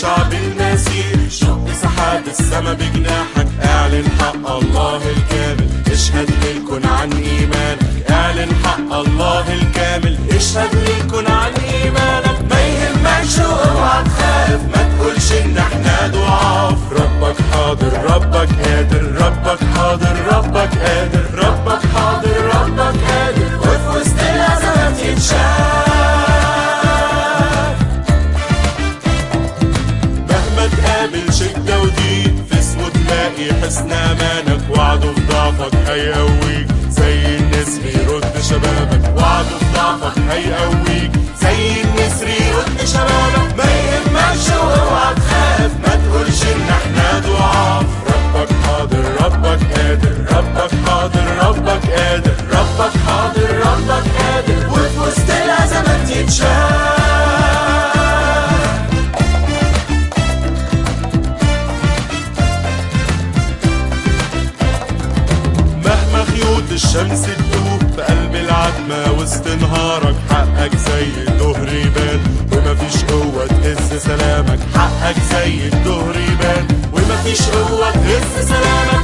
شعب المسيح شق سحاب السما بجناحك. اعلن حق الله الكامل. اشهد للكون عن إيمانك. اعلن حق الله الكامل. اشهد للكون عن إيمانك. ما يهمكش اوعى تخاف ما تقولش إن إحنا ضعاف. ربك حاضر. ربك قادر. ربك حاضر. ربك قادر. ربك حاضر. ربك قادر. وفي وسط الازمات يتشاف. تلاقي حسن امانك وعده في ضعفك هيقويك زي النسر يرد شبابك. خيوط الشمس تدوب في قلب العتمة وسط نهارك. حقك زي الظهر يبان ومفيش قوة تهز سلامك. حقك زي الظهر يبان ومفيش قوة تهز سلامك.